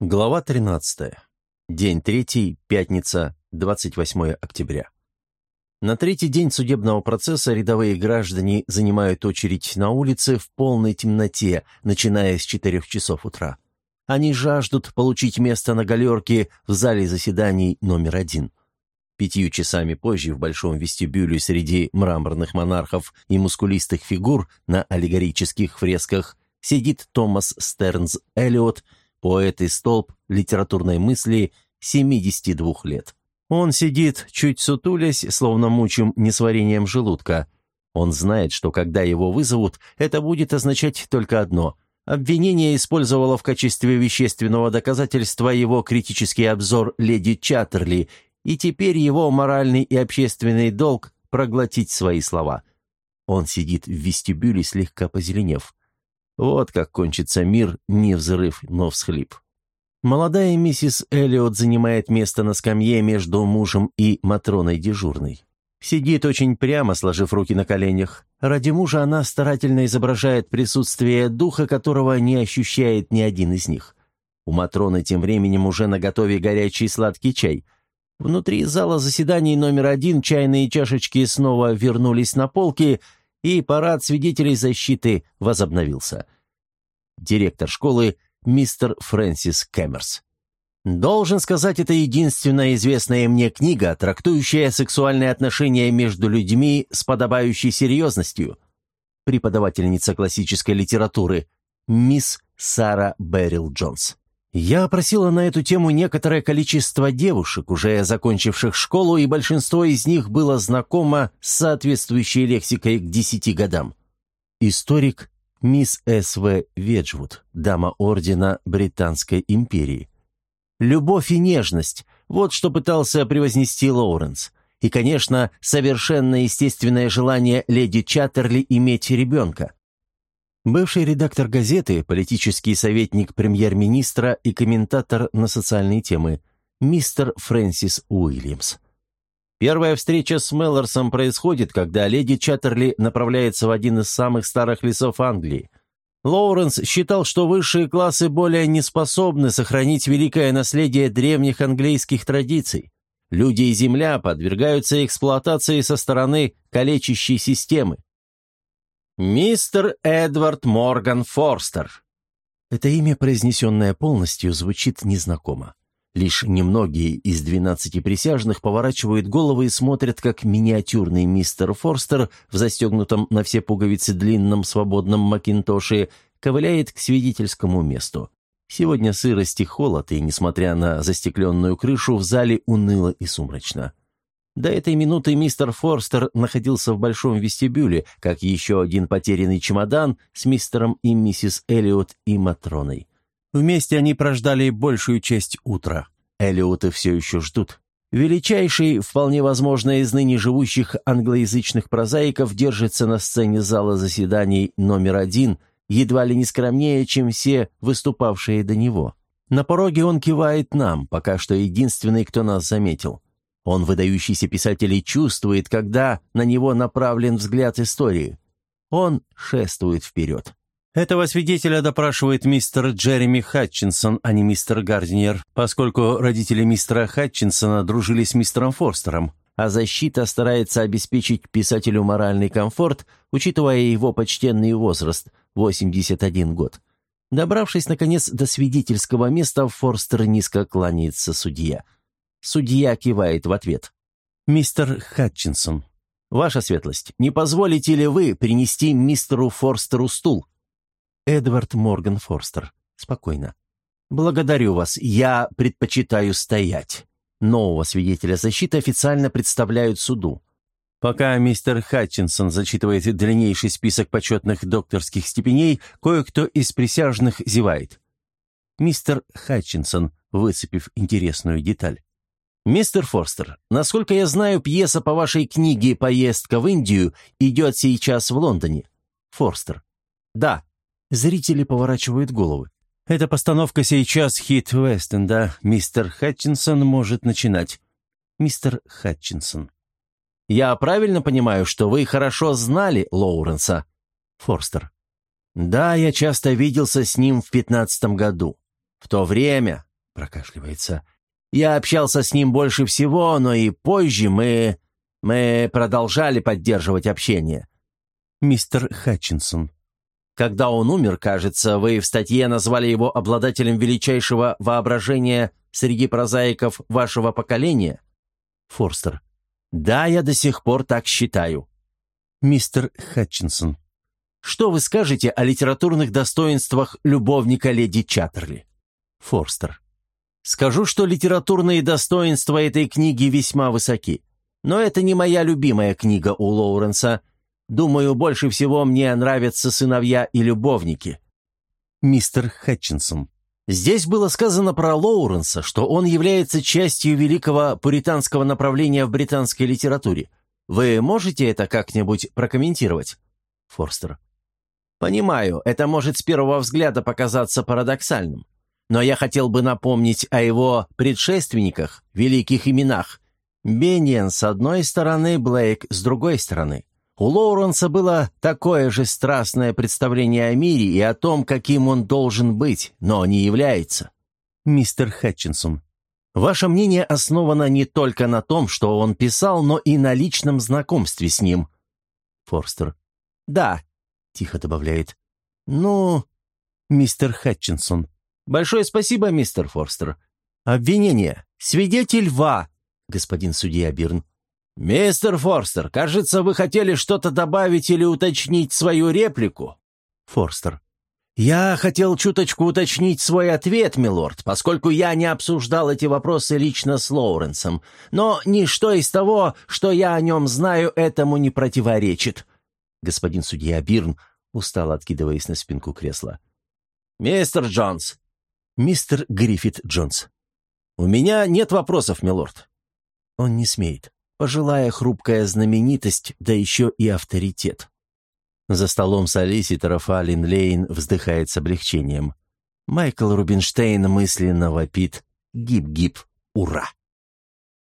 Глава 13. День третий, пятница, 28 октября. На третий день судебного процесса рядовые граждане занимают очередь на улице в полной темноте, начиная с 4 часов утра. Они жаждут получить место на галерке в зале заседаний номер один. Пятью часами позже в большом вестибюле среди мраморных монархов и мускулистых фигур на аллегорических фресках сидит Томас Стернс Эллиот – поэт и столб литературной мысли 72 лет. Он сидит, чуть сутулясь, словно мучим несварением желудка. Он знает, что когда его вызовут, это будет означать только одно – Обвинение использовало в качестве вещественного доказательства его критический обзор леди Чаттерли, и теперь его моральный и общественный долг – проглотить свои слова. Он сидит в вестибюле, слегка позеленев. Вот как кончится мир, не взрыв, но всхлип. Молодая миссис Эллиот занимает место на скамье между мужем и Матроной дежурной. Сидит очень прямо, сложив руки на коленях. Ради мужа она старательно изображает присутствие духа, которого не ощущает ни один из них. У Матроны тем временем уже наготове горячий сладкий чай. Внутри зала заседаний номер один чайные чашечки снова вернулись на полки – и парад свидетелей защиты возобновился. Директор школы мистер Фрэнсис Кэмерс. Должен сказать, это единственная известная мне книга, трактующая сексуальные отношения между людьми с подобающей серьезностью. Преподавательница классической литературы, мисс Сара Беррил Джонс. Я опросила на эту тему некоторое количество девушек, уже закончивших школу, и большинство из них было знакомо с соответствующей лексикой к десяти годам. Историк мисс С.В. Веджвуд, дама ордена Британской империи. Любовь и нежность – вот что пытался превознести Лоуренс. И, конечно, совершенно естественное желание леди Чаттерли иметь ребенка. Бывший редактор газеты, политический советник премьер-министра и комментатор на социальные темы, мистер Фрэнсис Уильямс. Первая встреча с Меллорсом происходит, когда леди Чаттерли направляется в один из самых старых лесов Англии. Лоуренс считал, что высшие классы более не способны сохранить великое наследие древних английских традиций. Люди и земля подвергаются эксплуатации со стороны калечащей системы. «Мистер Эдвард Морган Форстер». Это имя, произнесенное полностью, звучит незнакомо. Лишь немногие из двенадцати присяжных поворачивают головы и смотрят, как миниатюрный мистер Форстер в застегнутом на все пуговицы длинном свободном макинтоше ковыляет к свидетельскому месту. Сегодня сырость и холод, и, несмотря на застекленную крышу, в зале уныло и сумрачно. До этой минуты мистер Форстер находился в большом вестибюле, как еще один потерянный чемодан с мистером и миссис Эллиот и Матроной. Вместе они прождали большую часть утра. Эллиоты все еще ждут. Величайший, вполне возможно, из ныне живущих англоязычных прозаиков держится на сцене зала заседаний номер один, едва ли не скромнее, чем все выступавшие до него. На пороге он кивает нам, пока что единственный, кто нас заметил. Он, выдающийся писатель, и чувствует, когда на него направлен взгляд истории. Он шествует вперед. Этого свидетеля допрашивает мистер Джереми Хатчинсон, а не мистер Гардинер, поскольку родители мистера Хатчинсона дружили с мистером Форстером, а защита старается обеспечить писателю моральный комфорт, учитывая его почтенный возраст – 81 год. Добравшись, наконец, до свидетельского места, Форстер низко кланяется судья – Судья кивает в ответ. «Мистер Хатчинсон, ваша светлость, не позволите ли вы принести мистеру Форстеру стул?» Эдвард Морган Форстер. Спокойно. «Благодарю вас. Я предпочитаю стоять». Нового свидетеля защиты официально представляют суду. Пока мистер Хатчинсон зачитывает длиннейший список почетных докторских степеней, кое-кто из присяжных зевает. Мистер Хатчинсон, выцепив интересную деталь. «Мистер Форстер, насколько я знаю, пьеса по вашей книге «Поездка в Индию» идет сейчас в Лондоне». Форстер. «Да». Зрители поворачивают головы. «Эта постановка сейчас хит Вестенда. Мистер Хатчинсон может начинать». Мистер Хатчинсон. «Я правильно понимаю, что вы хорошо знали Лоуренса?» Форстер. «Да, я часто виделся с ним в пятнадцатом году. В то время, прокашливается. «Я общался с ним больше всего, но и позже мы... мы продолжали поддерживать общение». «Мистер Хатчинсон». «Когда он умер, кажется, вы в статье назвали его обладателем величайшего воображения среди прозаиков вашего поколения?» Форстер. «Да, я до сих пор так считаю». «Мистер Хатчинсон». «Что вы скажете о литературных достоинствах любовника леди Чаттерли?» Форстер. «Скажу, что литературные достоинства этой книги весьма высоки. Но это не моя любимая книга у Лоуренса. Думаю, больше всего мне нравятся «Сыновья и любовники». Мистер Хатчинсон. Здесь было сказано про Лоуренса, что он является частью великого пуританского направления в британской литературе. Вы можете это как-нибудь прокомментировать? Форстер. Понимаю, это может с первого взгляда показаться парадоксальным. Но я хотел бы напомнить о его предшественниках, великих именах. Бенниен с одной стороны, Блейк с другой стороны. У Лоуренса было такое же страстное представление о мире и о том, каким он должен быть, но не является. Мистер Хатчинсон, ваше мнение основано не только на том, что он писал, но и на личном знакомстве с ним. Форстер. Да, тихо добавляет. Ну, мистер Хатчинсон. Большое спасибо, мистер Форстер. Обвинение. Свидетель Ва, господин судья Бирн. «Мистер Форстер, кажется, вы хотели что-то добавить или уточнить свою реплику?» Форстер. «Я хотел чуточку уточнить свой ответ, милорд, поскольку я не обсуждал эти вопросы лично с Лоуренсом, но ничто из того, что я о нем знаю, этому не противоречит». Господин судья Бирн, устало откидываясь на спинку кресла. «Мистер Джонс». «Мистер Гриффит Джонс». «У меня нет вопросов, милорд». Он не смеет пожилая хрупкая знаменитость, да еще и авторитет. За столом солиситоров Алин Лейн вздыхает с облегчением. Майкл Рубинштейн мысленно вопит «Гип-гип, ура!».